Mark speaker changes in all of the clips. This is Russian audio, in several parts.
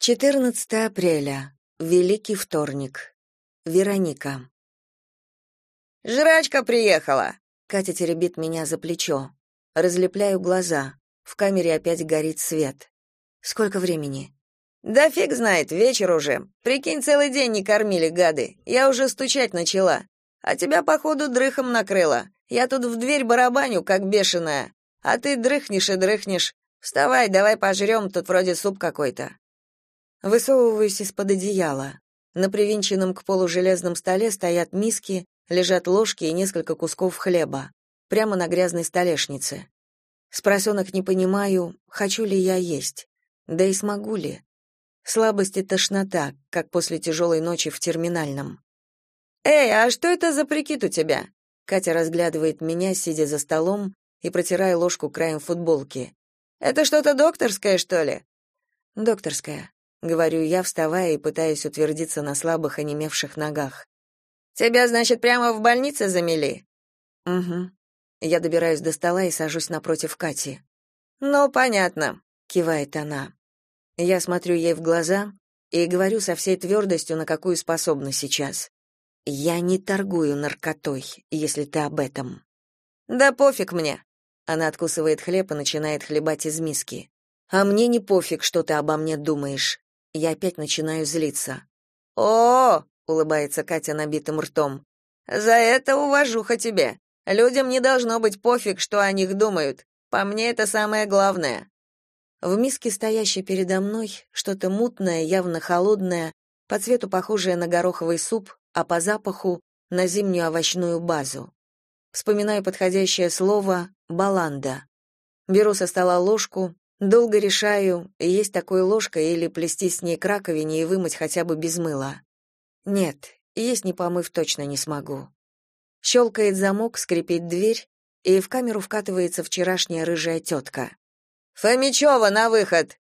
Speaker 1: 14 апреля. Великий вторник. Вероника.
Speaker 2: «Жрачка приехала!»
Speaker 1: Катя теребит меня за плечо. Разлепляю глаза. В камере опять горит свет. Сколько времени?
Speaker 2: «Да фиг знает, вечер уже. Прикинь, целый день не кормили, гады. Я уже стучать начала. А тебя, походу, дрыхом накрыло. Я тут в дверь барабаню, как бешеная. А ты дрыхнешь и дрыхнешь. Вставай, давай пожрем, тут вроде суп какой-то».
Speaker 1: Высовываюсь из-под одеяла. На привинченном к полу железном столе стоят миски, лежат ложки и несколько кусков хлеба. Прямо на грязной столешнице. Спросонок не понимаю, хочу ли я есть. Да и смогу ли. Слабость и тошнота, как после тяжелой ночи в терминальном.
Speaker 2: «Эй, а что это за прикид у тебя?»
Speaker 1: Катя разглядывает меня, сидя за столом и протирая ложку краем футболки.
Speaker 2: «Это что-то докторское, что ли?»
Speaker 1: «Докторское», — говорю я, вставая и пытаясь утвердиться на слабых, онемевших ногах.
Speaker 2: «Тебя, значит, прямо в больнице замели?»
Speaker 1: «Угу». Я добираюсь до стола и сажусь напротив Кати.
Speaker 2: «Ну, понятно», —
Speaker 1: кивает она. Я смотрю ей в глаза и говорю со всей твердостью, на какую способна сейчас. Я не торгую наркотой, если ты об этом.
Speaker 2: Да пофиг мне.
Speaker 1: Она откусывает хлеб и начинает хлебать из миски. А мне не пофиг, что ты обо мне думаешь. Я опять начинаю злиться.
Speaker 2: О, улыбается Катя набитым ртом. За это уважуха тебе. Людям не должно быть пофиг, что о них думают. По мне это самое главное.
Speaker 1: В миске, стоящей передо мной, что-то мутное, явно холодное, по цвету похожее на гороховый суп, а по запаху — на зимнюю овощную базу. Вспоминаю подходящее слово «баланда». Беру со стола ложку, Долго решаю, есть такой ложкой или плести с ней к раковине и вымыть хотя бы без мыла. Нет, есть не помыв точно не смогу. Щелкает замок, скрипит дверь, и в камеру вкатывается вчерашняя рыжая тетка.
Speaker 2: «Фомичева, на выход!»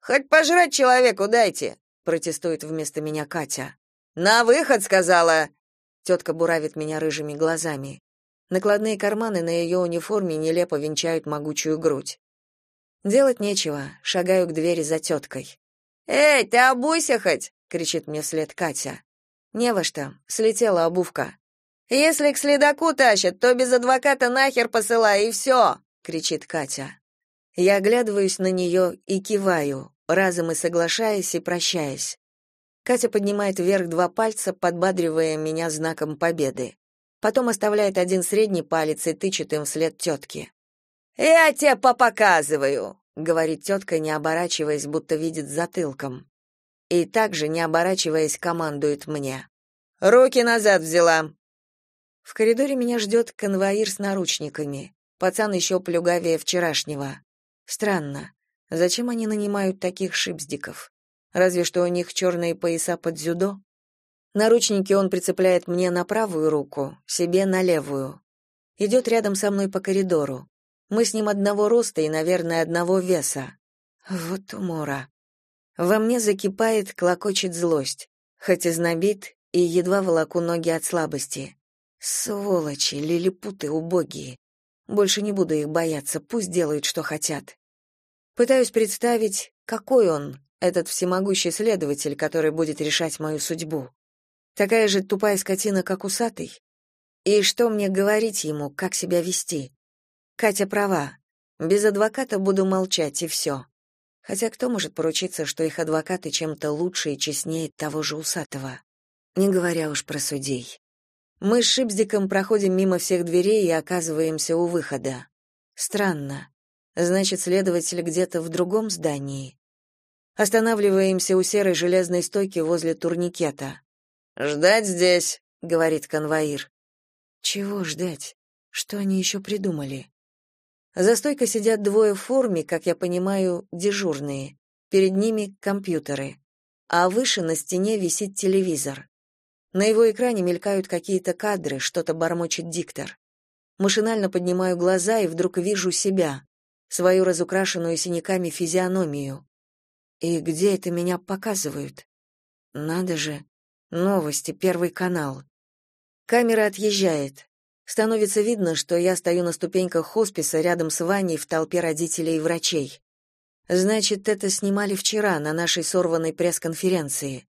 Speaker 2: «Хоть пожрать человеку дайте!» — протестует вместо меня Катя. «На выход!» — сказала.
Speaker 1: Тетка буравит меня рыжими глазами. Накладные карманы на ее униформе нелепо венчают могучую грудь. Делать нечего, шагаю к двери за теткой.
Speaker 2: «Эй, ты обуйся хоть!» — кричит мне вслед Катя.
Speaker 1: «Не во что, слетела обувка».
Speaker 2: «Если к следаку тащат, то без адвоката нахер посылай, и все!» — кричит Катя.
Speaker 1: Я оглядываюсь на нее и киваю, разом и соглашаясь, и прощаясь. Катя поднимает вверх два пальца, подбадривая меня знаком победы. Потом оставляет один средний палец и тычет им вслед тетке.
Speaker 2: «Я тебе попоказываю», —
Speaker 1: говорит тетка, не оборачиваясь, будто видит затылком. И также, не оборачиваясь, командует мне.
Speaker 2: «Руки назад взяла».
Speaker 1: В коридоре меня ждет конвоир с наручниками. Пацан еще плюгавее вчерашнего. Странно. Зачем они нанимают таких шипздиков? Разве что у них черные пояса под дзюдо? Наручники он прицепляет мне на правую руку, себе на левую. Идет рядом со мной по коридору. Мы с ним одного роста и, наверное, одного веса. Вот умора. Во мне закипает, клокочет злость, хоть и знобит, и едва волоку ноги от слабости. Сволочи, лилипуты убогие. Больше не буду их бояться, пусть делают, что хотят. Пытаюсь представить, какой он, этот всемогущий следователь, который будет решать мою судьбу. Такая же тупая скотина, как усатый? И что мне говорить ему, как себя вести? Катя права. Без адвоката буду молчать, и все. Хотя кто может поручиться, что их адвокаты чем-то лучше и честнее того же Усатого? Не говоря уж про судей. Мы с Шипздиком проходим мимо всех дверей и оказываемся у выхода. Странно. Значит, следователь где-то в другом здании. Останавливаемся у серой железной стойки возле турникета.
Speaker 2: «Ждать здесь», — говорит конвоир.
Speaker 1: Чего ждать? Что они еще придумали? За стойкой сидят двое в форме, как я понимаю, дежурные. Перед ними компьютеры. А выше на стене висит телевизор. На его экране мелькают какие-то кадры, что-то бормочет диктор. Машинально поднимаю глаза и вдруг вижу себя, свою разукрашенную синяками физиономию. И где это меня показывают? Надо же. Новости, Первый канал. Камера отъезжает. Становится видно, что я стою на ступеньках хосписа рядом с Ваней в толпе родителей и врачей. Значит, это снимали вчера на нашей сорванной пресс-конференции.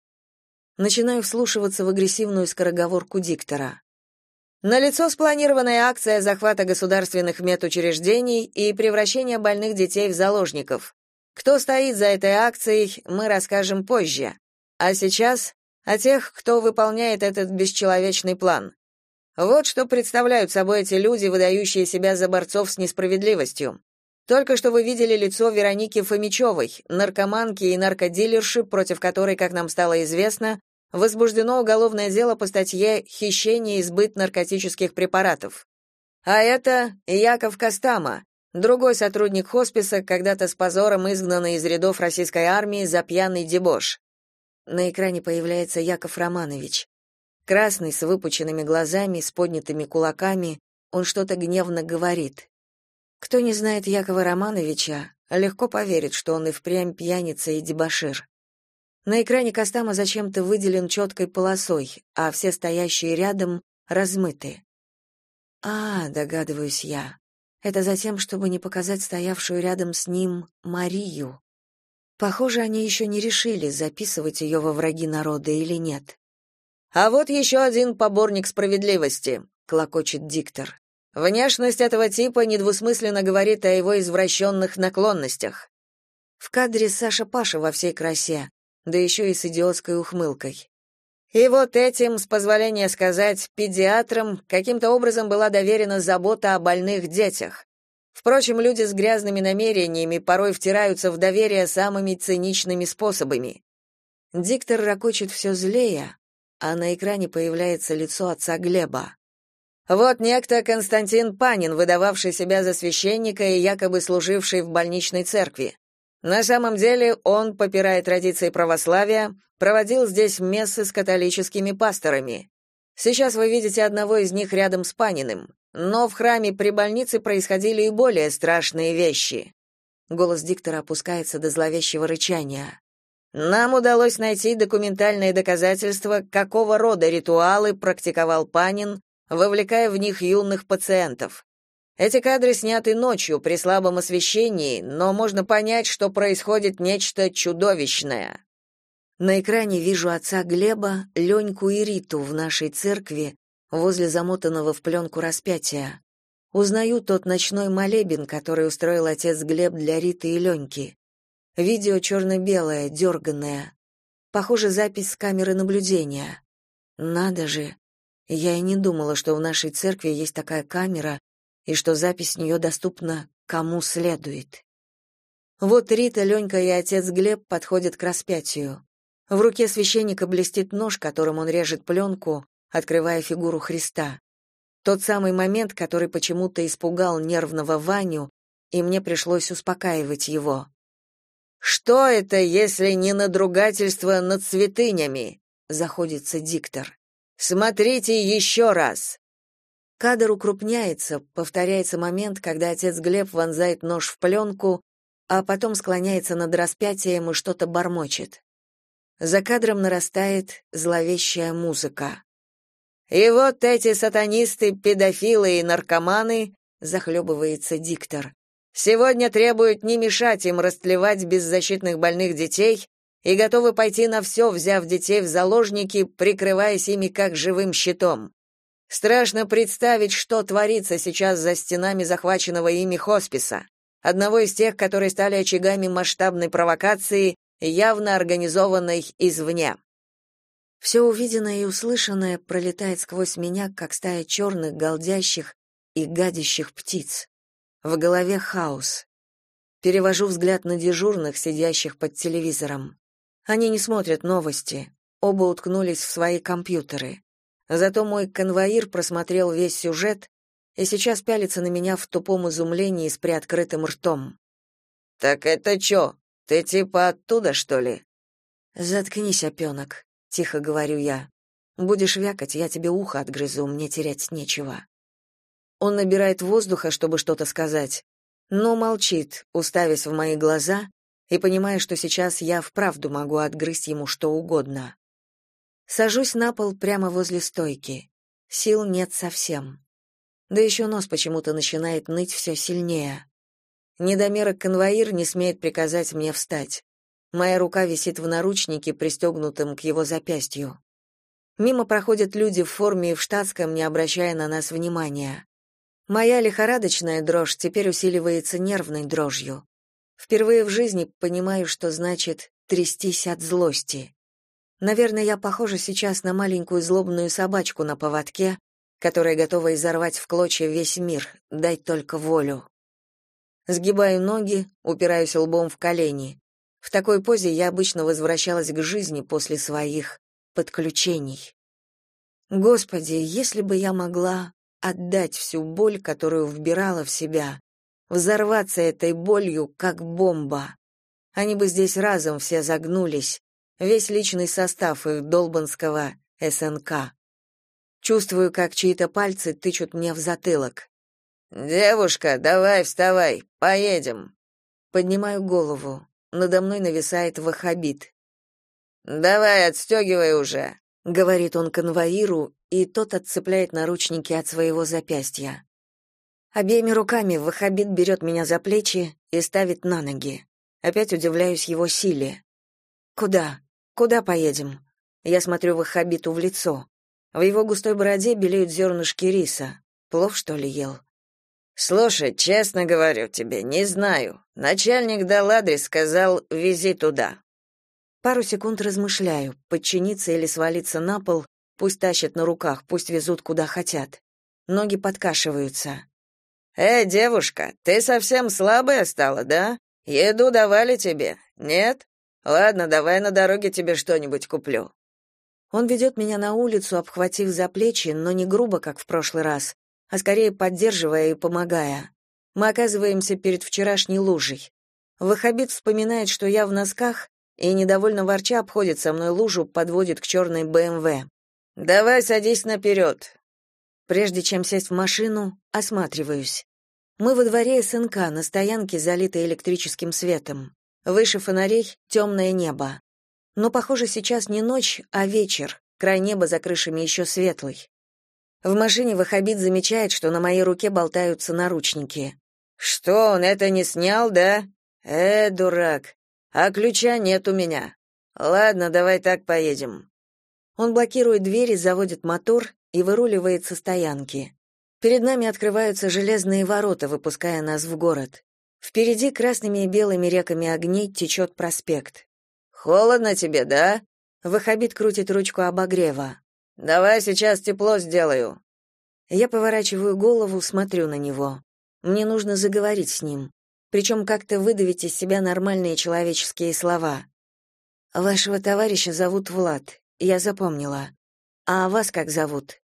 Speaker 1: Начинаю вслушиваться в агрессивную скороговорку диктора.
Speaker 2: Налицо спланированная акция захвата государственных медучреждений и превращения больных детей в заложников. Кто стоит за этой акцией, мы расскажем позже. А сейчас о тех, кто выполняет этот бесчеловечный план. Вот что представляют собой эти люди, выдающие себя за борцов с несправедливостью. Только что вы видели лицо Вероники Фомичевой, наркоманки и наркодилерши, против которой, как нам стало известно, возбуждено уголовное дело по статье «Хищение и сбыт наркотических препаратов». А это Яков Костама, другой сотрудник хосписа, когда-то с позором изгнанный из рядов российской армии за пьяный дебош.
Speaker 1: На экране появляется Яков Романович. Красный, с выпученными глазами, с поднятыми кулаками, он что-то гневно говорит. Кто не знает Якова Романовича, легко поверит, что он и впрямь пьяница и дебошир. На экране Костама зачем-то выделен четкой полосой, а все стоящие рядом размыты. А, догадываюсь я. Это затем, чтобы не показать стоявшую рядом с ним Марию. Похоже, они еще не решили, записывать ее во враги народа или нет.
Speaker 2: А вот еще один поборник справедливости, клокочет диктор. Внешность этого типа недвусмысленно говорит о его извращенных наклонностях.
Speaker 1: В кадре Саша Паша во всей красе, да еще и с идиотской ухмылкой.
Speaker 2: И вот этим, с позволения сказать, педиатрам каким-то образом была доверена забота о больных детях. Впрочем, люди с грязными намерениями порой втираются в доверие самыми циничными способами.
Speaker 1: Диктор ракочет все злее, а на экране появляется лицо отца Глеба.
Speaker 2: Вот некто Константин Панин, выдававший себя за священника и якобы служивший в больничной церкви. На самом деле он, попирая традиции православия, проводил здесь мессы с католическими пасторами. Сейчас вы видите одного из них рядом с Паниным, но в храме при больнице происходили и более страшные вещи.
Speaker 1: Голос диктора опускается до зловещего рычания.
Speaker 2: Нам удалось найти документальные доказательства, какого рода ритуалы практиковал Панин, вовлекая в них юных пациентов. Эти кадры сняты ночью при слабом освещении, но можно понять, что происходит нечто чудовищное.
Speaker 1: На экране вижу отца Глеба, Леньку и Риту в нашей церкви возле замотанного в пленку распятия. Узнаю тот ночной молебен, который устроил отец Глеб для Риты и Леньки. Видео черно-белое, дерганное. Похоже, запись с камеры наблюдения. Надо же. Я и не думала, что в нашей церкви есть такая камера, и что запись с нее доступна кому следует. Вот Рита, Ленька и отец Глеб подходят к распятию. В руке священника блестит нож, которым он режет пленку, открывая фигуру Христа. Тот самый момент, который почему-то испугал нервного Ваню, и мне пришлось успокаивать его.
Speaker 2: «Что это, если не надругательство над святынями?» — заходится диктор. «Смотрите еще раз!»
Speaker 1: Кадр укрупняется, повторяется момент, когда отец Глеб вонзает нож в пленку, а потом склоняется над распятием и что-то бормочет. За кадром нарастает зловещая музыка.
Speaker 2: «И вот эти сатанисты, педофилы и наркоманы», — захлебывается диктор, «сегодня требуют не мешать им растлевать беззащитных больных детей и готовы пойти на все, взяв детей в заложники, прикрываясь ими как живым щитом. Страшно представить, что творится сейчас за стенами захваченного ими хосписа, одного из тех, которые стали очагами масштабной провокации, явно организованной извне.
Speaker 1: Все увиденное и услышанное пролетает сквозь меня, как стая черных, голдящих и гадящих птиц. В голове хаос. Перевожу взгляд на дежурных, сидящих под телевизором. Они не смотрят новости, оба уткнулись в свои компьютеры. Зато мой конвоир просмотрел весь сюжет и сейчас пялится на меня в тупом изумлении с приоткрытым ртом.
Speaker 2: «Так это чё, ты типа оттуда, что ли?»
Speaker 1: «Заткнись, опёнок», — тихо говорю я. «Будешь вякать, я тебе ухо отгрызу, мне терять нечего». Он набирает воздуха, чтобы что-то сказать, но молчит, уставясь в мои глаза и понимая, что сейчас я вправду могу отгрызть ему что угодно. Сажусь на пол прямо возле стойки. Сил нет совсем. Да еще нос почему-то начинает ныть все сильнее. Недомерок-конвоир не смеет приказать мне встать. Моя рука висит в наручнике, пристегнутом к его запястью. Мимо проходят люди в форме и в штатском, не обращая на нас внимания. Моя лихорадочная дрожь теперь усиливается нервной дрожью. Впервые в жизни понимаю, что значит трястись от злости. Наверное, я похожа сейчас на маленькую злобную собачку на поводке, которая готова изорвать в клочья весь мир, дать только волю. Сгибаю ноги, упираюсь лбом в колени. В такой позе я обычно возвращалась к жизни после своих подключений. Господи, если бы я могла отдать всю боль, которую вбирала в себя, взорваться этой болью, как бомба. Они бы здесь разом все загнулись, весь личный состав их долбанского СНК. Чувствую, как чьи-то пальцы тычут мне в затылок.
Speaker 2: «Девушка, давай вставай, поедем».
Speaker 1: Поднимаю голову. Надо мной нависает вахабит.
Speaker 2: «Давай, отстегивай уже», —
Speaker 1: говорит он конвоиру, и тот отцепляет наручники от своего запястья. Обеими руками вахабит берет меня за плечи и ставит на ноги. Опять удивляюсь его силе. «Куда? Куда поедем?» Я смотрю вахабиту в лицо. В его густой бороде белеют зернышки риса. Плов, что ли, ел?
Speaker 2: Слушай, честно говорю тебе, не знаю. Начальник дал адрес, сказал: "Вези туда".
Speaker 1: Пару секунд размышляю, подчиниться или свалиться на пол, пусть тащат на руках, пусть везут куда хотят. Ноги подкашиваются.
Speaker 2: Э, девушка, ты совсем слабая стала, да? Еду давали тебе? Нет? Ладно, давай на дороге тебе что-нибудь куплю.
Speaker 1: Он ведет меня на улицу, обхватив за плечи, но не грубо, как в прошлый раз, а скорее поддерживая и помогая. Мы оказываемся перед вчерашней лужей. Вахабит вспоминает, что я в носках, и недовольно ворча обходит со мной лужу, подводит к черной БМВ.
Speaker 2: «Давай садись наперед».
Speaker 1: Прежде чем сесть в машину, осматриваюсь. Мы во дворе СНК, на стоянке, залитой электрическим светом. Выше фонарей — темное небо. Но, похоже, сейчас не ночь, а вечер, край неба за крышами еще светлый. В машине Вахабит замечает, что на моей руке болтаются наручники.
Speaker 2: «Что, он это не снял, да? Э, дурак. А ключа нет у меня. Ладно, давай так поедем».
Speaker 1: Он блокирует двери, заводит мотор и выруливает со стоянки. Перед нами открываются железные ворота, выпуская нас в город. Впереди красными и белыми реками огней течет проспект.
Speaker 2: «Холодно тебе, да?»
Speaker 1: Вахабит крутит ручку обогрева.
Speaker 2: Давай сейчас тепло сделаю.
Speaker 1: Я поворачиваю голову, смотрю на него. Мне нужно заговорить с ним, причем как-то выдавить из себя нормальные человеческие слова. Вашего товарища зовут Влад, я запомнила. А вас как зовут?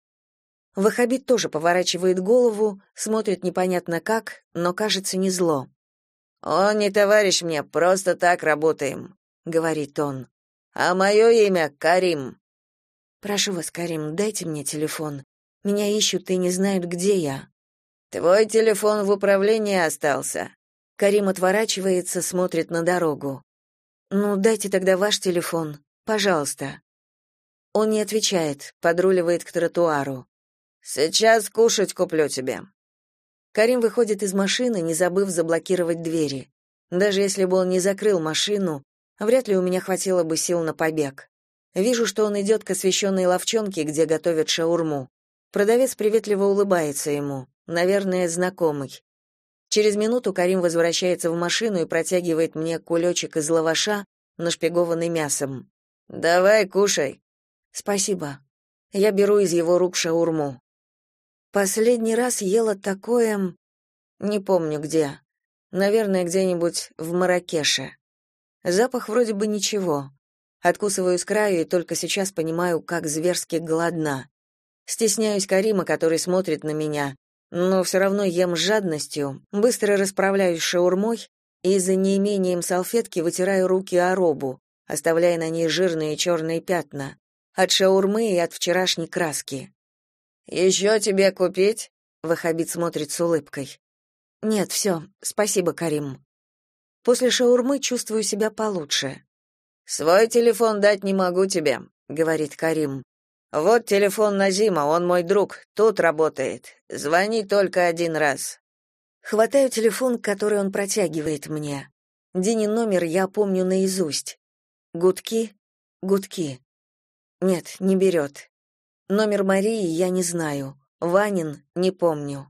Speaker 1: Вахабит тоже поворачивает голову, смотрит непонятно как, но кажется не зло.
Speaker 2: Он не товарищ мне, просто так работаем,
Speaker 1: говорит он.
Speaker 2: А мое имя Карим.
Speaker 1: Прошу вас, Карим, дайте мне телефон. Меня ищут и не знают, где я.
Speaker 2: Твой телефон в управлении остался.
Speaker 1: Карим отворачивается, смотрит на дорогу. Ну, дайте тогда ваш телефон, пожалуйста. Он не отвечает, подруливает к тротуару.
Speaker 2: Сейчас кушать куплю тебе.
Speaker 1: Карим выходит из машины, не забыв заблокировать двери. Даже если бы он не закрыл машину, вряд ли у меня хватило бы сил на побег. Вижу, что он идет к освещенной лавчонке, где готовят шаурму. Продавец приветливо улыбается ему, наверное, знакомый. Через минуту Карим возвращается в машину и протягивает мне кулечек из лаваша, нашпигованный мясом.
Speaker 2: «Давай, кушай».
Speaker 1: «Спасибо». Я беру из его рук шаурму. Последний раз ела такое... Не помню где. Наверное, где-нибудь в Маракеше. Запах вроде бы ничего. Откусываю с краю и только сейчас понимаю, как зверски голодна. Стесняюсь Карима, который смотрит на меня, но все равно ем с жадностью, быстро расправляюсь шаурмой и за неимением салфетки вытираю руки о робу, оставляя на ней жирные черные пятна, от шаурмы и от вчерашней краски.
Speaker 2: «Еще тебе купить?»
Speaker 1: — Вахабит смотрит с улыбкой. «Нет, все, спасибо, Карим». После шаурмы чувствую себя получше.
Speaker 2: Свой телефон дать не могу тебе, говорит Карим. Вот телефон Назима, он мой друг, тут работает. Звони только один раз.
Speaker 1: Хватаю телефон, который он протягивает мне. Динин номер я помню наизусть. Гудки, гудки. Нет, не берет. Номер Марии я не знаю. Ванин не помню.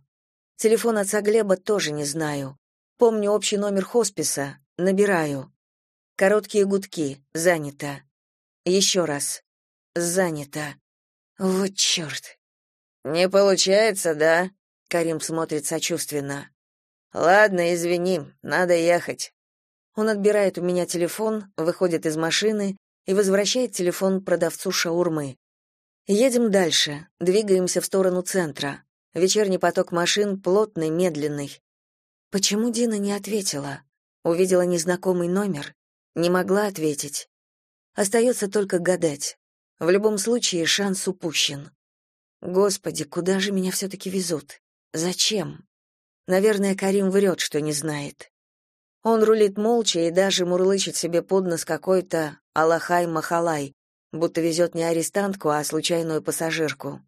Speaker 1: Телефон отца Глеба тоже не знаю. Помню общий номер хосписа, набираю. Короткие гудки, занято. Еще раз. Занято. Вот черт.
Speaker 2: «Не получается, да?»
Speaker 1: Карим смотрит сочувственно.
Speaker 2: «Ладно, извини, надо ехать».
Speaker 1: Он отбирает у меня телефон, выходит из машины и возвращает телефон продавцу шаурмы. Едем дальше, двигаемся в сторону центра. Вечерний поток машин плотный, медленный. Почему Дина не ответила? Увидела незнакомый номер, не могла ответить. Остается только гадать. В любом случае шанс упущен. Господи, куда же меня все-таки везут? Зачем? Наверное, Карим врет, что не знает. Он рулит молча и даже мурлычет себе под нос какой-то «Аллахай-махалай», будто везет не арестантку, а случайную пассажирку.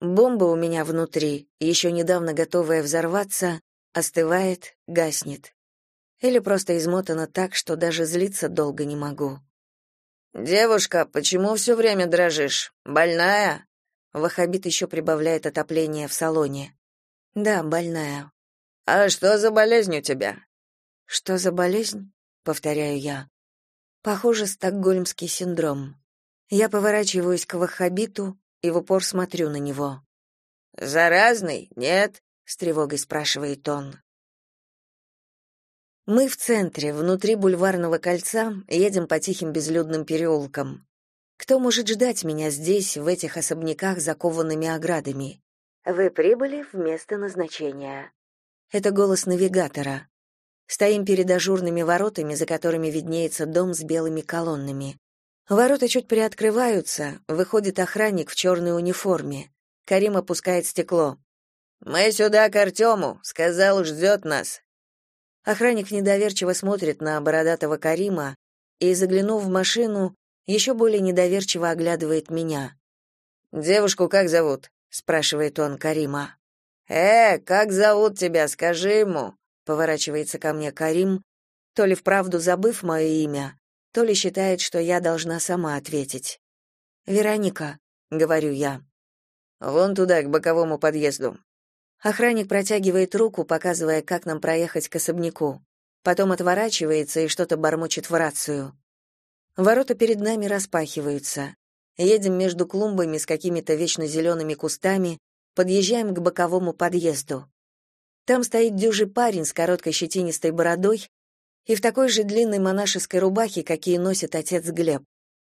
Speaker 1: Бомба у меня внутри, еще недавно готовая взорваться, остывает, гаснет. Или просто измотана так, что даже злиться долго не могу.
Speaker 2: «Девушка, почему все время дрожишь? Больная?»
Speaker 1: Вахабит еще прибавляет отопление в салоне. Да, больная.
Speaker 2: А что за болезнь у тебя?
Speaker 1: Что за болезнь? повторяю я. Похоже, стокгольмский синдром. Я поворачиваюсь к Вахабиту и в упор смотрю на него.
Speaker 2: Заразный? Нет?
Speaker 1: с тревогой спрашивает он. Мы в центре, внутри бульварного кольца, едем по тихим безлюдным переулкам. Кто может ждать меня здесь, в этих особняках, закованными оградами? Вы прибыли в место назначения. Это голос навигатора. Стоим перед ажурными воротами, за которыми виднеется дом с белыми колоннами. Ворота чуть приоткрываются, выходит охранник в черной униформе. Карим опускает стекло.
Speaker 2: «Мы сюда к Артему», — сказал, ждет нас.
Speaker 1: Охранник недоверчиво смотрит на бородатого Карима и, заглянув в машину, еще более недоверчиво оглядывает меня.
Speaker 2: «Девушку как зовут?» — спрашивает он Карима. «Э, как зовут тебя, скажи ему!» — поворачивается ко мне Карим, то ли вправду забыв мое имя, то ли считает, что я должна сама ответить.
Speaker 1: «Вероника», — говорю я.
Speaker 2: «Вон туда, к боковому подъезду».
Speaker 1: Охранник протягивает руку, показывая, как нам проехать к особняку. Потом отворачивается и что-то бормочет в рацию. Ворота перед нами распахиваются. Едем между клумбами с какими-то вечно зелеными кустами, подъезжаем к боковому подъезду. Там стоит дюжий парень с короткой щетинистой бородой и в такой же длинной монашеской рубахе, какие носит отец Глеб.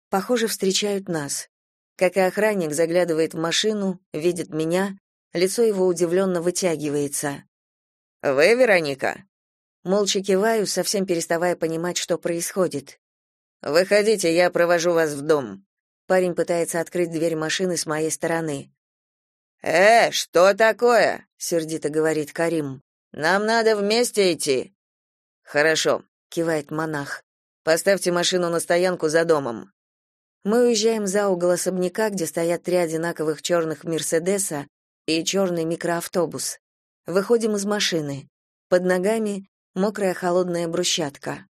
Speaker 1: Похоже, встречают нас. Как и охранник заглядывает в машину, видит меня, лицо его удивленно вытягивается.
Speaker 2: «Вы Вероника?»
Speaker 1: Молча киваю, совсем переставая понимать, что происходит.
Speaker 2: Выходите, я провожу вас в дом.
Speaker 1: Парень пытается открыть дверь машины с моей стороны.
Speaker 2: Э, что такое?
Speaker 1: сердито говорит Карим.
Speaker 2: Нам надо вместе идти. Хорошо,
Speaker 1: кивает монах.
Speaker 2: Поставьте машину на стоянку за домом.
Speaker 1: Мы уезжаем за угол особняка, где стоят три одинаковых черных Мерседеса и черный микроавтобус. Выходим из машины. Под ногами мокрая холодная брусчатка.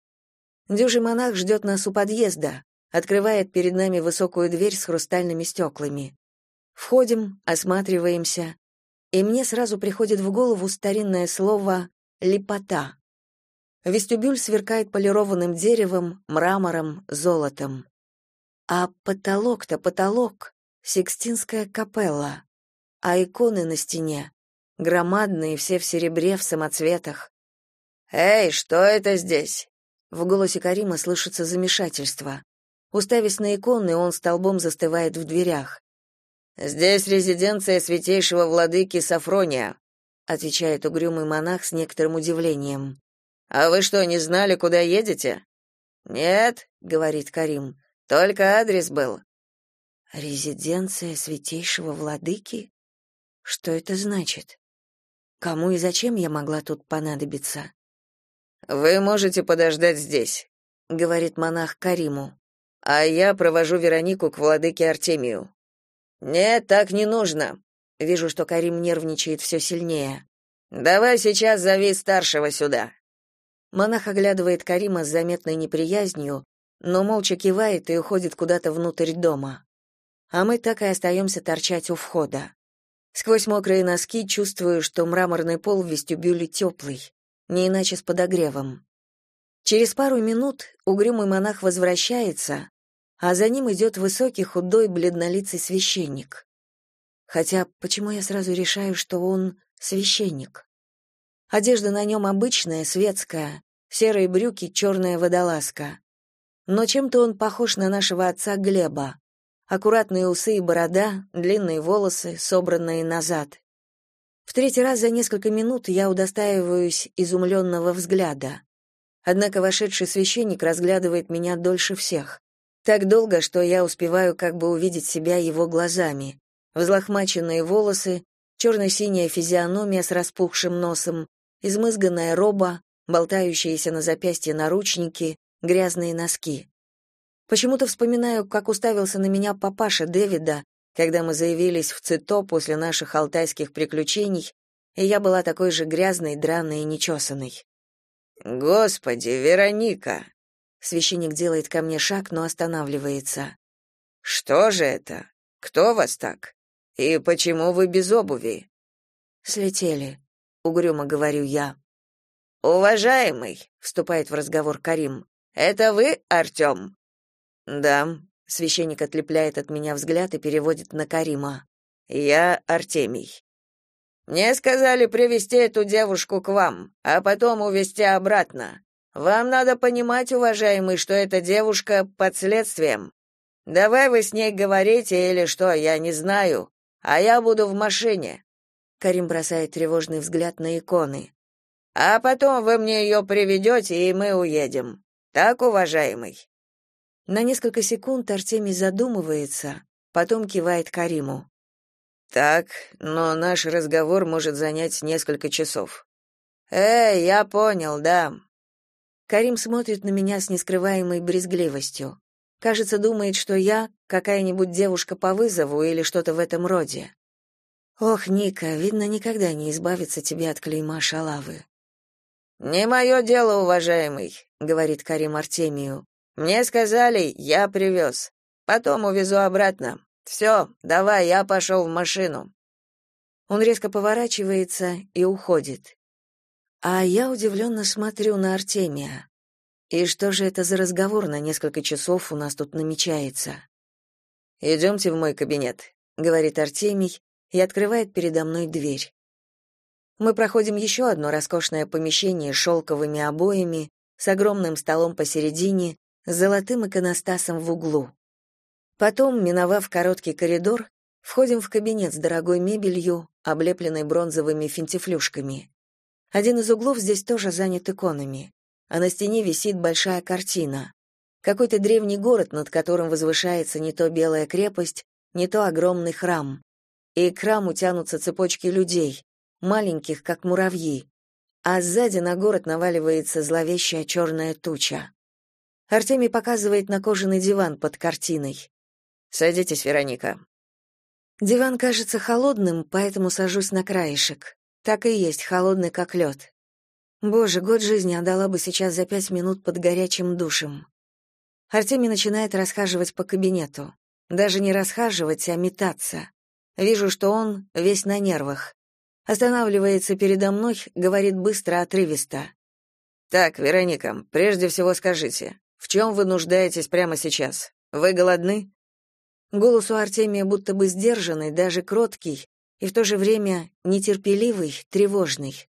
Speaker 1: Дюжий монах ждет нас у подъезда, открывает перед нами высокую дверь с хрустальными стеклами. Входим, осматриваемся, и мне сразу приходит в голову старинное слово «лепота». Вестибюль сверкает полированным деревом, мрамором, золотом. А потолок-то потолок, Сикстинская капелла. А иконы на стене, громадные, все в серебре, в самоцветах.
Speaker 2: «Эй, что это здесь?»
Speaker 1: В голосе Карима слышится замешательство. Уставясь на иконы, он столбом застывает в дверях.
Speaker 2: «Здесь резиденция святейшего владыки Сафрония»,
Speaker 1: отвечает угрюмый монах с некоторым удивлением.
Speaker 2: «А вы что, не знали, куда едете?» «Нет», — говорит Карим, — «только адрес был».
Speaker 1: «Резиденция святейшего владыки? Что это значит? Кому и зачем я могла тут понадобиться?»
Speaker 2: Вы можете подождать здесь, говорит монах Кариму. А я провожу Веронику к владыке Артемию. Нет, так не нужно.
Speaker 1: Вижу, что Карим нервничает все сильнее.
Speaker 2: Давай сейчас зови старшего сюда.
Speaker 1: Монах оглядывает Карима с заметной неприязнью, но молча кивает и уходит куда-то внутрь дома. А мы так и остаемся торчать у входа. Сквозь мокрые носки чувствую, что мраморный пол в вестибюле теплый, не иначе с подогревом. Через пару минут угрюмый монах возвращается, а за ним идет высокий, худой, бледнолицый священник. Хотя почему я сразу решаю, что он священник? Одежда на нем обычная, светская, серые брюки, черная водолазка. Но чем-то он похож на нашего отца Глеба. Аккуратные усы и борода, длинные волосы, собранные назад. В третий раз за несколько минут я удостаиваюсь изумленного взгляда. Однако вошедший священник разглядывает меня дольше всех. Так долго, что я успеваю как бы увидеть себя его глазами. Взлохмаченные волосы, черно-синяя физиономия с распухшим носом, измызганная роба, болтающиеся на запястье наручники, грязные носки. Почему-то вспоминаю, как уставился на меня папаша Дэвида, когда мы заявились в ЦИТО после наших алтайских приключений, и я была такой же грязной, драной и нечесанной.
Speaker 2: «Господи, Вероника!»
Speaker 1: Священник делает ко мне шаг, но останавливается.
Speaker 2: Что же это? Кто вас так? И почему вы без обуви?
Speaker 1: Слетели, угрюмо говорю я.
Speaker 2: Уважаемый, вступает в разговор Карим. Это вы, Артем?»
Speaker 1: Да, священник отлепляет от меня взгляд и переводит на Карима.
Speaker 2: Я Артемий. Мне сказали привести эту девушку к вам, а потом увезти обратно. Вам надо понимать, уважаемый, что эта девушка под следствием. Давай вы с ней говорите или что, я не знаю, а я буду в машине.
Speaker 1: Карим бросает тревожный взгляд на иконы.
Speaker 2: А потом вы мне ее приведете, и мы уедем. Так, уважаемый.
Speaker 1: На несколько секунд Артемий задумывается, потом кивает Кариму.
Speaker 2: Так, но наш разговор может занять несколько часов. Э, я понял, да.
Speaker 1: Карим смотрит на меня с нескрываемой брезгливостью. Кажется, думает, что я какая-нибудь девушка по вызову или что-то в этом роде. Ох, Ника, видно, никогда не избавиться тебе от клейма шалавы.
Speaker 2: Не мое дело, уважаемый, говорит Карим Артемию. Мне сказали, я привез. Потом увезу обратно. Все, давай, я пошел в машину.
Speaker 1: Он резко поворачивается и уходит. А я удивленно смотрю на Артемия. И что же это за разговор на несколько часов у нас тут намечается? «Идемте в мой кабинет, говорит Артемий и открывает передо мной дверь. Мы проходим еще одно роскошное помещение с шелковыми обоями, с огромным столом посередине, с золотым иконостасом в углу. Потом, миновав короткий коридор, входим в кабинет с дорогой мебелью, облепленной бронзовыми финтифлюшками. Один из углов здесь тоже занят иконами, а на стене висит большая картина. Какой-то древний город, над которым возвышается не то белая крепость, не то огромный храм. И к храму тянутся цепочки людей, маленьких, как муравьи, а сзади на город наваливается зловещая черная туча. Артемий показывает на кожаный диван под картиной. «Садитесь, Вероника». Диван кажется холодным, поэтому сажусь на краешек. Так и есть, холодный как лед. Боже, год жизни отдала бы сейчас за пять минут под горячим душем. Артемий начинает расхаживать по кабинету. Даже не расхаживать, а метаться. Вижу, что он весь на нервах. Останавливается передо мной, говорит быстро, отрывисто. «Так, Вероника, прежде всего скажите, в чем вы нуждаетесь прямо сейчас? Вы голодны?» Голос у Артемия будто бы сдержанный, даже кроткий, и в то же время нетерпеливый, тревожный.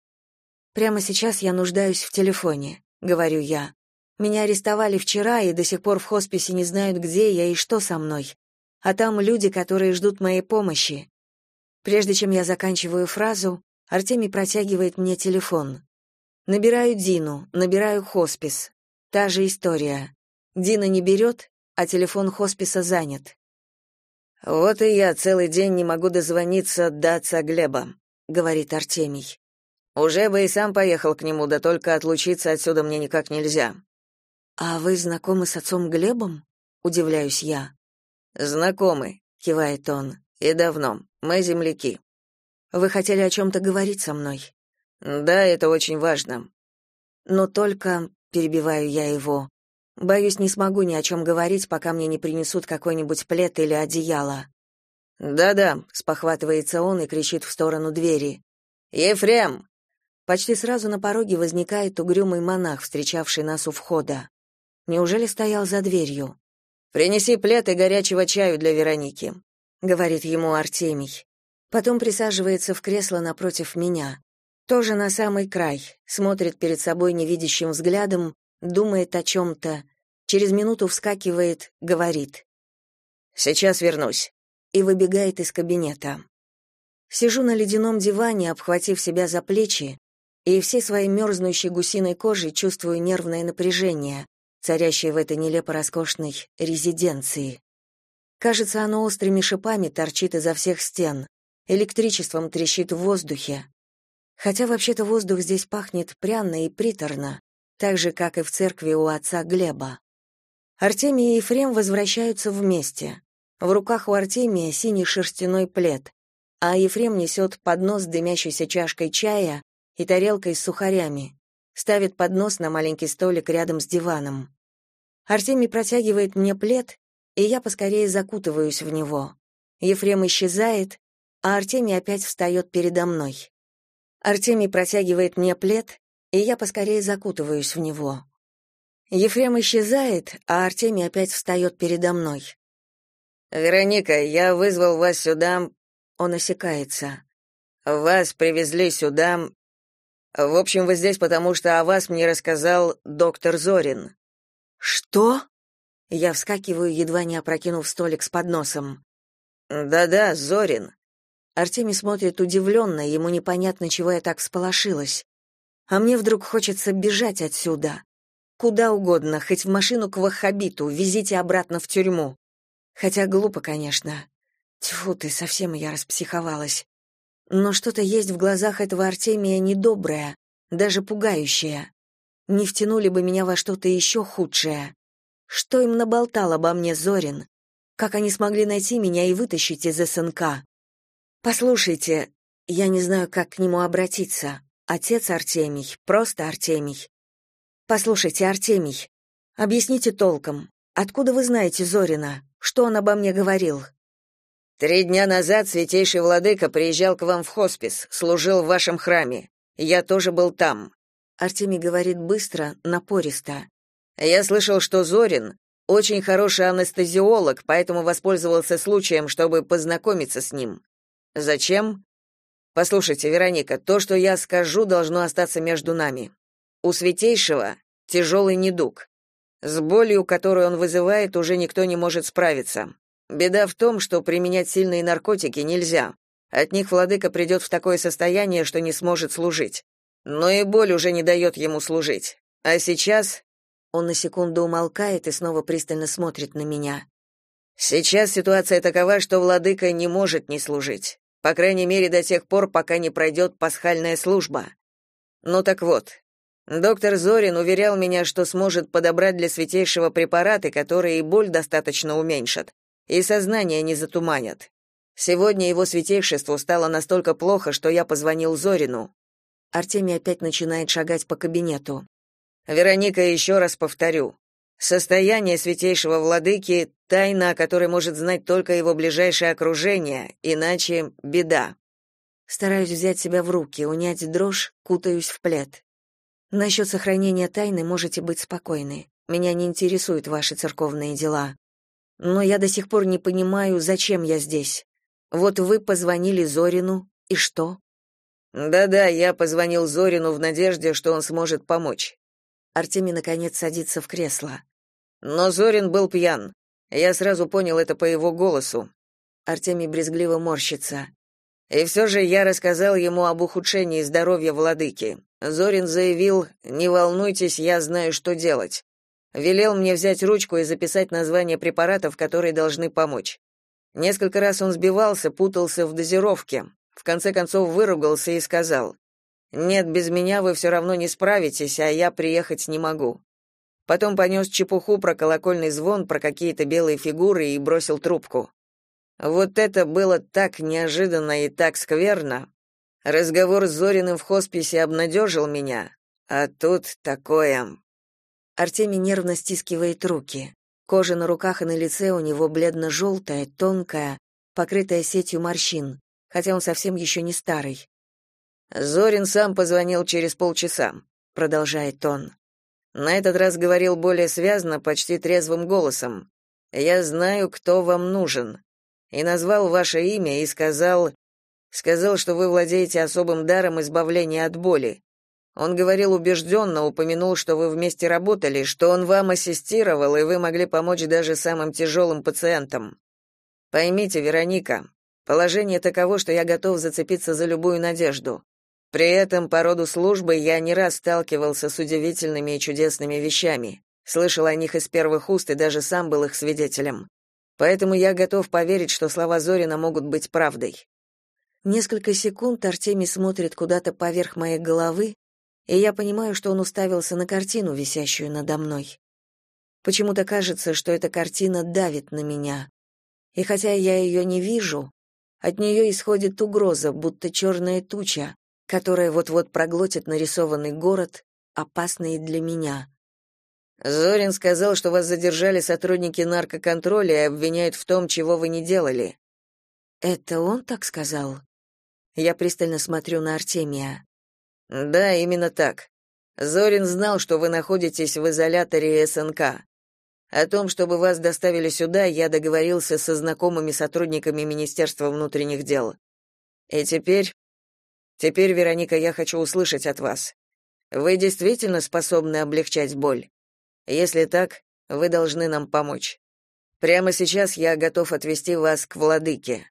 Speaker 1: Прямо сейчас я нуждаюсь в телефоне, говорю я. Меня арестовали вчера и до сих пор в хосписе не знают, где я и что со мной. А там люди, которые ждут моей помощи. Прежде чем я заканчиваю фразу, Артемий протягивает мне телефон. Набираю Дину, набираю хоспис. Та же история. Дина не берет, а телефон хосписа занят. «Вот и я целый день не могу дозвониться до отца Глеба», — говорит Артемий. «Уже бы и сам поехал к нему, да только отлучиться отсюда мне никак нельзя». «А вы знакомы с отцом Глебом?» — удивляюсь я. «Знакомы», — кивает он, — «и давно. Мы земляки». «Вы хотели о чем-то говорить со мной?»
Speaker 2: Да, это очень важно.
Speaker 1: Но только, перебиваю я его, боюсь, не смогу ни о чем говорить, пока мне не принесут какой-нибудь плед или одеяло.
Speaker 2: Да-да, спохватывается он и кричит в сторону двери. Ефрем!
Speaker 1: Почти сразу на пороге возникает угрюмый монах, встречавший нас у входа. Неужели стоял за дверью?
Speaker 2: Принеси плед и горячего чаю для Вероники,
Speaker 1: говорит ему Артемий. Потом присаживается в кресло напротив меня. Тоже на самый край, смотрит перед собой невидящим взглядом, думает о чем-то. Через минуту вскакивает, говорит.
Speaker 2: «Сейчас вернусь».
Speaker 1: И выбегает из кабинета. Сижу на ледяном диване, обхватив себя за плечи, и всей своей мерзнущей гусиной кожей чувствую нервное напряжение, царящее в этой нелепо роскошной резиденции. Кажется, оно острыми шипами торчит изо всех стен, электричеством трещит в воздухе. Хотя вообще-то воздух здесь пахнет пряно и приторно, так же, как и в церкви у отца Глеба. Артемий и Ефрем возвращаются вместе. В руках у Артемия синий шерстяной плед, а Ефрем несет поднос с дымящейся чашкой чая и тарелкой с сухарями, ставит поднос на маленький столик рядом с диваном. Артемий протягивает мне плед, и я поскорее закутываюсь в него. Ефрем исчезает, а Артемий опять встает передо мной. Артемий протягивает мне плед, и я поскорее закутываюсь в него. Ефрем исчезает, а Артемий опять встает передо мной.
Speaker 2: «Вероника, я вызвал вас сюда...»
Speaker 1: Он осекается.
Speaker 2: «Вас привезли сюда... В общем, вы здесь, потому что о вас мне рассказал доктор Зорин».
Speaker 1: «Что?» Я вскакиваю, едва не опрокинув столик с подносом.
Speaker 2: «Да-да, Зорин».
Speaker 1: Артемий смотрит удивленно, ему непонятно, чего я так всполошилась. А мне вдруг хочется бежать отсюда. Куда угодно, хоть в машину к Ваххабиту, везите обратно в тюрьму. Хотя глупо, конечно. Тьфу ты, совсем я распсиховалась. Но что-то есть в глазах этого Артемия недоброе, даже пугающее. Не втянули бы меня во что-то еще худшее. Что им наболтал обо мне Зорин? Как они смогли найти меня и вытащить из СНК? Послушайте, я не знаю, как к нему обратиться. Отец Артемий, просто Артемий. Послушайте, Артемий, объясните толком, откуда вы знаете Зорина? Что он обо мне говорил?
Speaker 2: Три дня назад святейший владыка приезжал к вам в хоспис, служил в вашем храме. Я тоже был там.
Speaker 1: Артемий говорит быстро, напористо.
Speaker 2: Я слышал, что Зорин очень хороший анестезиолог, поэтому воспользовался случаем, чтобы познакомиться с ним. Зачем? Послушайте, Вероника, то, что я скажу, должно остаться между нами. У святейшего тяжелый недуг. С болью, которую он вызывает, уже никто не может справиться. Беда в том, что применять сильные наркотики нельзя. От них владыка придет в такое состояние, что не сможет служить. Но и боль уже не дает ему служить. А сейчас
Speaker 1: он на секунду умолкает и снова пристально смотрит на меня.
Speaker 2: Сейчас ситуация такова, что владыка не может не служить. По крайней мере, до тех пор, пока не пройдет пасхальная служба. Ну так вот, доктор Зорин уверял меня, что сможет подобрать для святейшего препараты, которые и боль достаточно уменьшат, и сознание не затуманят. Сегодня его святейшеству стало настолько плохо, что я позвонил Зорину.
Speaker 1: Артемий опять начинает шагать по кабинету.
Speaker 2: Вероника, еще раз повторю. Состояние святейшего владыки — тайна, о которой может знать только его ближайшее окружение, иначе беда.
Speaker 1: Стараюсь взять себя в руки, унять дрожь, кутаюсь в плед. Насчет сохранения тайны можете быть спокойны. Меня не интересуют ваши церковные дела. Но я до сих пор не понимаю, зачем я здесь. Вот вы позвонили Зорину, и что?
Speaker 2: Да-да, я позвонил Зорину в надежде, что он сможет помочь.
Speaker 1: Артемий наконец садится в кресло.
Speaker 2: Но Зорин был пьян. Я сразу понял это по его голосу.
Speaker 1: Артемий брезгливо морщится.
Speaker 2: И все же я рассказал ему об ухудшении здоровья владыки. Зорин заявил: "Не волнуйтесь, я знаю, что делать". Велел мне взять ручку и записать названия препаратов, которые должны помочь. Несколько раз он сбивался, путался в дозировке. В конце концов выругался и сказал: нет, без меня вы все равно не справитесь, а я приехать не могу. Потом понес чепуху про колокольный звон, про какие-то белые фигуры и бросил трубку. Вот это было так неожиданно и так скверно. Разговор с Зориным в хосписе обнадежил меня, а тут такое.
Speaker 1: Артемий нервно стискивает руки. Кожа на руках и на лице у него бледно-желтая, тонкая, покрытая сетью морщин, хотя он совсем еще не старый.
Speaker 2: Зорин сам позвонил через полчаса, продолжает он. На этот раз говорил более связно, почти трезвым голосом. Я знаю, кто вам нужен. И назвал ваше имя и сказал, сказал, что вы владеете особым даром избавления от боли. Он говорил убежденно, упомянул, что вы вместе работали, что он вам ассистировал, и вы могли помочь даже самым тяжелым пациентам. Поймите, Вероника, положение таково, что я готов зацепиться за любую надежду. При этом по роду службы я не раз сталкивался с удивительными и чудесными вещами, слышал о них из первых уст и даже сам был их свидетелем. Поэтому я готов поверить, что слова Зорина могут быть правдой.
Speaker 1: Несколько секунд Артемий смотрит куда-то поверх моей головы, и я понимаю, что он уставился на картину, висящую надо мной. Почему-то кажется, что эта картина давит на меня. И хотя я ее не вижу, от нее исходит угроза, будто черная туча, которая вот-вот проглотит нарисованный город, опасный для меня.
Speaker 2: Зорин сказал, что вас задержали сотрудники наркоконтроля и обвиняют в том, чего вы не делали.
Speaker 1: Это он так сказал? Я пристально смотрю на Артемия.
Speaker 2: Да, именно так. Зорин знал, что вы находитесь в изоляторе СНК. О том, чтобы вас доставили сюда, я договорился со знакомыми сотрудниками Министерства внутренних дел. И теперь Теперь, Вероника, я хочу услышать от вас. Вы действительно способны облегчать боль? Если так, вы должны нам помочь. Прямо сейчас я готов отвести вас к владыке.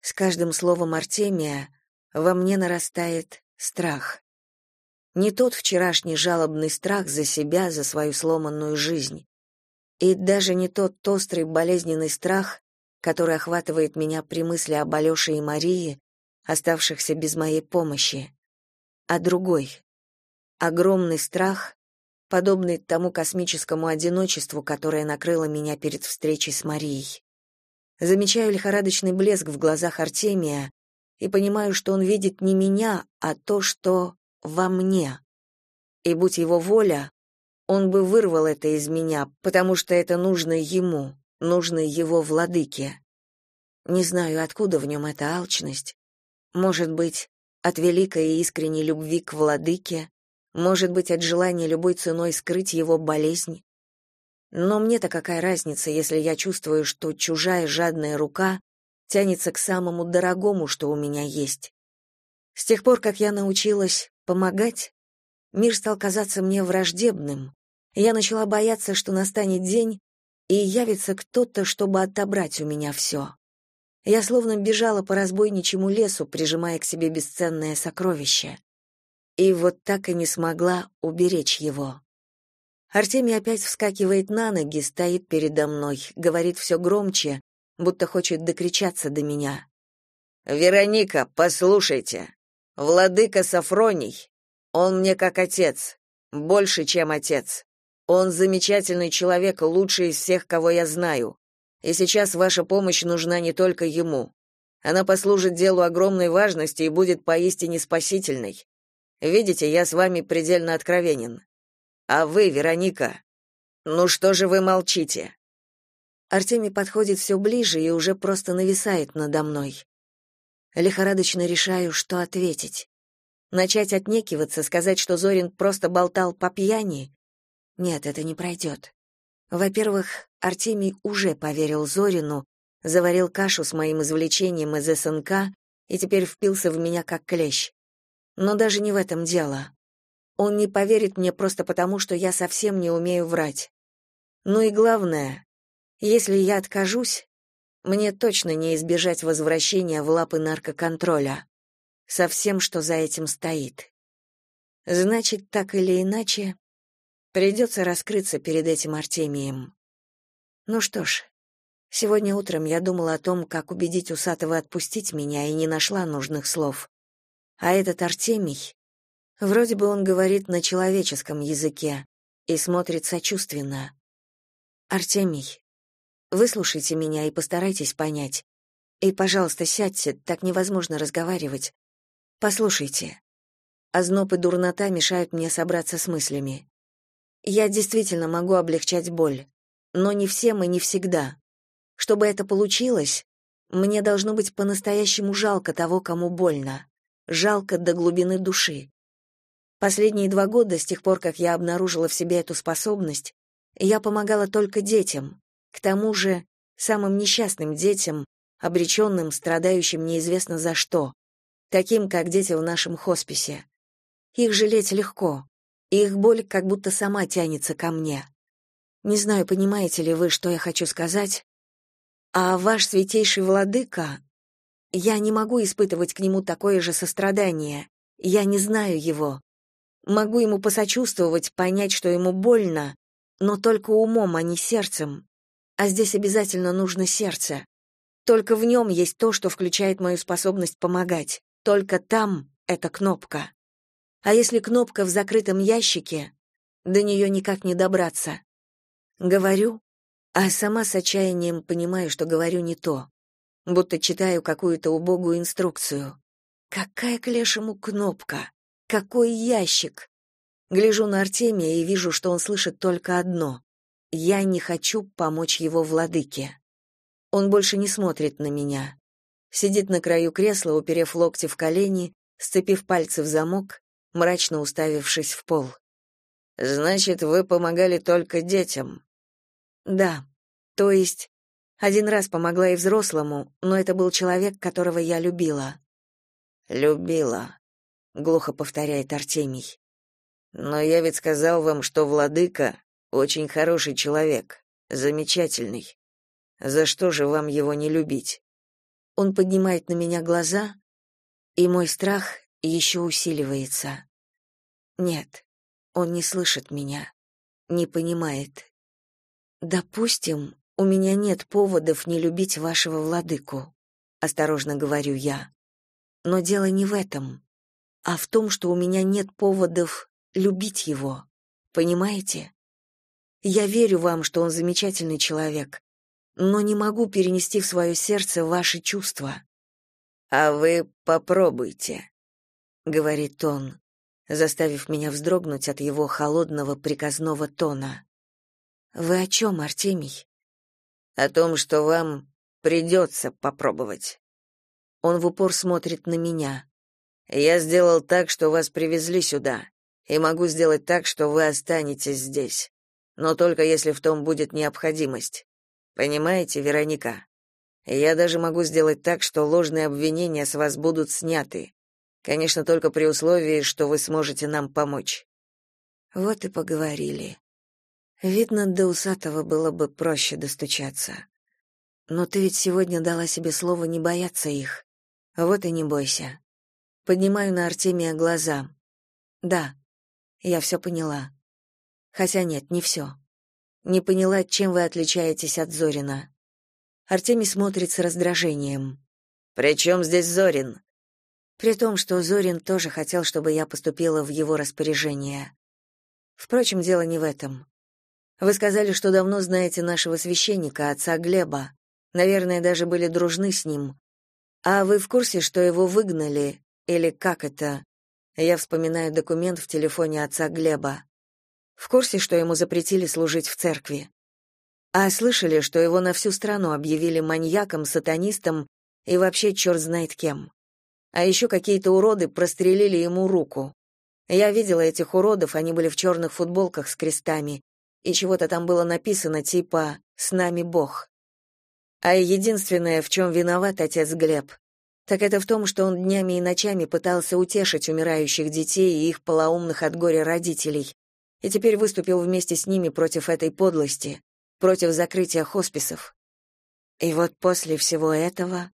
Speaker 1: С каждым словом Артемия во мне нарастает страх. Не тот вчерашний жалобный страх за себя, за свою сломанную жизнь. И даже не тот острый болезненный страх, который охватывает меня при мысли об Алёше и Марии, оставшихся без моей помощи, а другой — огромный страх, подобный тому космическому одиночеству, которое накрыло меня перед встречей с Марией. Замечаю лихорадочный блеск в глазах Артемия и понимаю, что он видит не меня, а то, что во мне. И будь его воля, он бы вырвал это из меня, потому что это нужно ему, нужно его владыке. Не знаю, откуда в нем эта алчность, может быть, от великой и искренней любви к владыке, может быть, от желания любой ценой скрыть его болезнь. Но мне-то какая разница, если я чувствую, что чужая жадная рука тянется к самому дорогому, что у меня есть. С тех пор, как я научилась помогать, мир стал казаться мне враждебным. Я начала бояться, что настанет день, и явится кто-то, чтобы отобрать у меня все. Я словно бежала по разбойничьему лесу, прижимая к себе бесценное сокровище. И вот так и не смогла уберечь его. Артемий опять вскакивает на ноги, стоит передо мной, говорит все громче, будто хочет докричаться до меня.
Speaker 2: «Вероника, послушайте. Владыка Сафроний, он мне как отец, больше, чем отец. Он замечательный человек, лучший из всех, кого я знаю. И сейчас ваша помощь нужна не только ему. Она послужит делу огромной важности и будет поистине спасительной. Видите, я с вами предельно откровенен. А вы, Вероника, ну что же вы молчите?
Speaker 1: Артемий подходит все ближе и уже просто нависает надо мной. Лихорадочно решаю, что ответить. Начать отнекиваться, сказать, что Зорин просто болтал по пьяни? Нет, это не пройдет. Во-первых, Артемий уже поверил Зорину, заварил кашу с моим извлечением из СНК и теперь впился в меня как клещ. Но даже не в этом дело. Он не поверит мне просто потому, что я совсем не умею врать. Ну и главное, если я откажусь, мне точно не избежать возвращения в лапы наркоконтроля. Со всем, что за этим стоит. Значит, так или иначе, Придется раскрыться перед этим Артемием. Ну что ж, сегодня утром я думала о том, как убедить Усатого отпустить меня, и не нашла нужных слов. А этот Артемий, вроде бы он говорит на человеческом языке и смотрит сочувственно. Артемий, выслушайте меня и постарайтесь понять. И, пожалуйста, сядьте, так невозможно разговаривать. Послушайте. Озноб и дурнота мешают мне собраться с мыслями. Я действительно могу облегчать боль, но не всем и не всегда. Чтобы это получилось, мне должно быть по-настоящему жалко того, кому больно. Жалко до глубины души. Последние два года, с тех пор, как я обнаружила в себе эту способность, я помогала только детям, к тому же самым несчастным детям, обреченным, страдающим неизвестно за что, таким, как дети в нашем хосписе. Их жалеть легко, их боль как будто сама тянется ко мне. Не знаю, понимаете ли вы, что я хочу сказать, а ваш святейший владыка, я не могу испытывать к нему такое же сострадание, я не знаю его. Могу ему посочувствовать, понять, что ему больно, но только умом, а не сердцем. А здесь обязательно нужно сердце. Только в нем есть то, что включает мою способность помогать. Только там эта кнопка. А если кнопка в закрытом ящике, до нее никак не добраться. Говорю, а сама с отчаянием понимаю, что говорю не то. Будто читаю какую-то убогую инструкцию. Какая к лешему кнопка? Какой ящик? Гляжу на Артемия и вижу, что он слышит только одно. Я не хочу помочь его владыке. Он больше не смотрит на меня. Сидит на краю кресла, уперев локти в колени, сцепив пальцы в замок, мрачно уставившись в пол. Значит, вы помогали только детям. Да. То есть один раз помогла и взрослому, но это был человек, которого я любила. Любила, глухо повторяет Артемий. Но я ведь сказал вам, что владыка очень хороший человек, замечательный. За что же вам его не любить? Он поднимает на меня глаза, и мой страх еще усиливается. Нет, он не слышит меня, не понимает. Допустим, у меня нет поводов не любить вашего владыку, осторожно говорю я. Но дело не в этом, а в том, что у меня нет поводов любить его. Понимаете? Я верю вам, что он замечательный человек, но не могу перенести в свое сердце ваши чувства. А вы попробуйте, говорит он, заставив меня вздрогнуть от его холодного приказного тона. Вы о чем, Артемий? О том, что вам придется попробовать. Он в упор смотрит на меня. Я сделал так, что вас привезли сюда и могу сделать так, что вы останетесь здесь. Но только если в том будет необходимость. Понимаете, Вероника? Я даже могу сделать так, что ложные обвинения с вас будут сняты. Конечно, только при условии, что вы сможете нам помочь. Вот и поговорили. Видно, до усатого было бы проще достучаться. Но ты ведь сегодня дала себе слово не бояться их. Вот и не бойся. Поднимаю на Артемия глаза. Да, я все поняла. Хотя нет, не все. Не поняла, чем вы отличаетесь от Зорина. Артемий смотрит с раздражением. «При чем здесь Зорин?» При том, что Зорин тоже хотел, чтобы я поступила в его распоряжение. Впрочем, дело не в этом. Вы сказали, что давно знаете нашего священника, отца Глеба. Наверное, даже были дружны с ним. А вы в курсе, что его выгнали, или как это, я вспоминаю документ в телефоне отца Глеба. В курсе, что ему запретили служить в церкви. А слышали, что его на всю страну объявили маньяком, сатанистом и вообще черт знает кем. А еще какие-то уроды прострелили ему руку. Я видела этих уродов, они были в черных футболках с крестами, и чего-то там было написано типа «С нами Бог». А единственное, в чем виноват отец Глеб, так это в том, что он днями и ночами пытался утешить умирающих детей и их полоумных от горя родителей, и теперь выступил вместе с ними против этой подлости, против закрытия хосписов. И вот после всего этого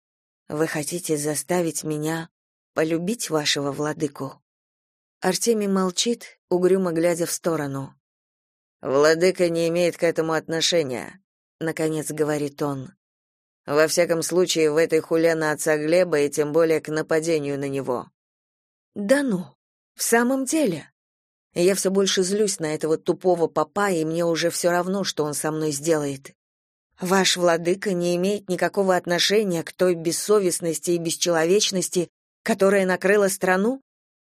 Speaker 1: вы хотите заставить меня полюбить вашего владыку? Артемий молчит, угрюмо глядя в сторону. Владыка не имеет к этому отношения, наконец говорит он. Во всяком случае, в этой хуле на отца Глеба и тем более к нападению на него. Да ну, в самом деле. Я все больше злюсь на этого тупого папа, и мне уже все равно, что он со мной сделает. Ваш владыка не имеет никакого отношения к той бессовестности и бесчеловечности, которое накрыло страну?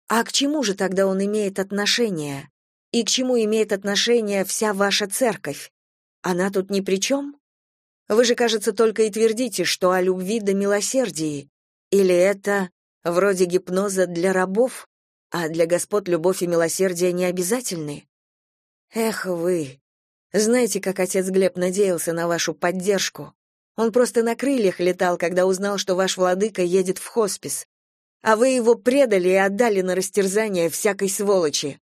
Speaker 1: А к чему же тогда он имеет отношение? И к чему имеет отношение вся ваша церковь? Она тут ни при чем? Вы же, кажется, только и твердите, что о любви да милосердии. Или это вроде гипноза для рабов, а для господ любовь и милосердие не обязательны? Эх вы! Знаете, как отец Глеб надеялся на вашу поддержку? Он просто на крыльях летал, когда узнал, что ваш владыка едет в хоспис. А вы его предали и отдали на растерзание всякой сволочи.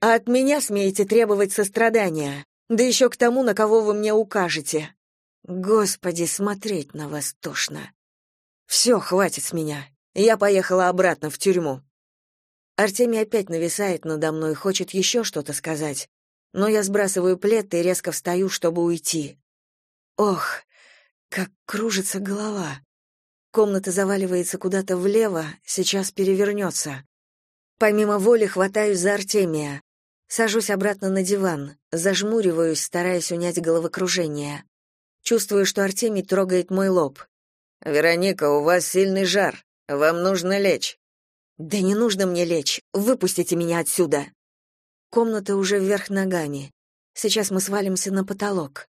Speaker 1: А от меня смеете требовать сострадания, да еще к тому, на кого вы мне укажете. Господи, смотреть на вас тошно. Все, хватит с меня. Я поехала обратно в тюрьму. Артемий опять нависает надо мной, хочет еще что-то сказать. Но я сбрасываю плед и резко встаю, чтобы уйти. Ох, как кружится голова. Комната заваливается куда-то влево, сейчас перевернется. Помимо воли хватаюсь за Артемия. Сажусь обратно на диван, зажмуриваюсь, стараясь унять головокружение. Чувствую, что Артемий трогает мой лоб. «Вероника, у вас сильный жар. Вам нужно лечь». «Да не нужно мне лечь. Выпустите меня отсюда». Комната уже вверх ногами. Сейчас мы свалимся на потолок.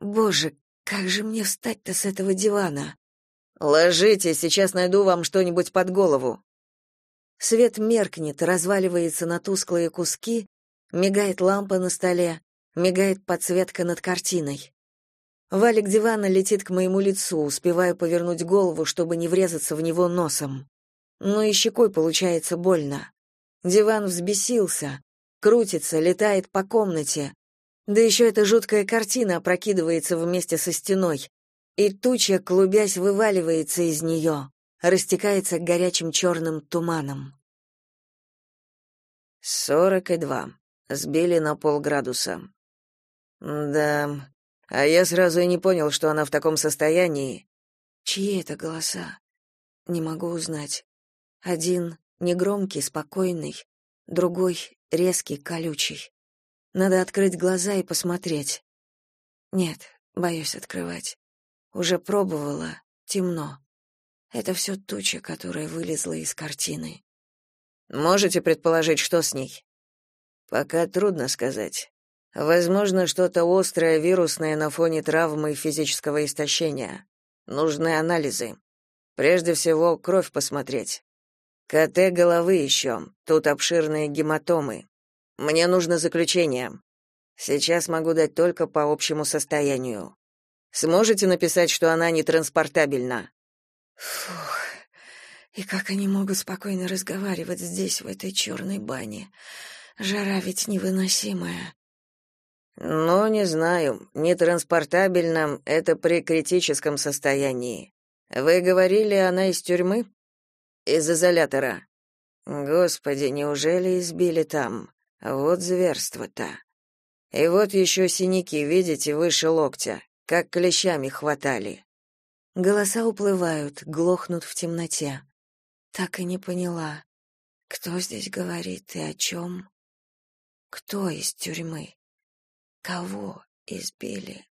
Speaker 1: Боже, как же мне встать-то с этого дивана? Ложитесь, сейчас найду вам что-нибудь под голову. Свет меркнет, разваливается на тусклые куски, Мигает лампа на столе, мигает подсветка над картиной. Валик дивана летит к моему лицу, успеваю повернуть голову, чтобы не врезаться в него носом. Но и щекой получается больно. Диван взбесился, крутится, летает по комнате. Да еще эта жуткая картина опрокидывается вместе со стеной, и туча, клубясь, вываливается из нее, растекается горячим черным туманом. Сорок и два. Сбили на полградуса. Да, а я сразу и не понял, что она в таком состоянии. Чьи это голоса? Не могу узнать. Один негромкий, спокойный, другой резкий, колючий. Надо открыть глаза и посмотреть. Нет, боюсь открывать. Уже пробовала, темно. Это все туча, которая вылезла из картины. Можете предположить, что с ней? Пока трудно сказать. Возможно, что-то острое вирусное на фоне травмы и физического истощения. Нужны анализы. Прежде всего, кровь посмотреть. КТ головы еще. Тут обширные гематомы. Мне нужно заключение. Сейчас могу дать только по общему состоянию. Сможете написать, что она нетранспортабельна? Фух. И как они могут спокойно разговаривать здесь, в этой черной бане? Жара ведь невыносимая. Ну, не знаю, нетранспортабельно это при критическом состоянии. Вы говорили, она из тюрьмы? Из изолятора. Господи, неужели избили там? Вот зверство-то. И вот еще синяки, видите, выше локтя, как клещами хватали. Голоса уплывают, глохнут в темноте. Так и не поняла, кто здесь говорит и о чем. Кто из тюрьмы? Кого избили?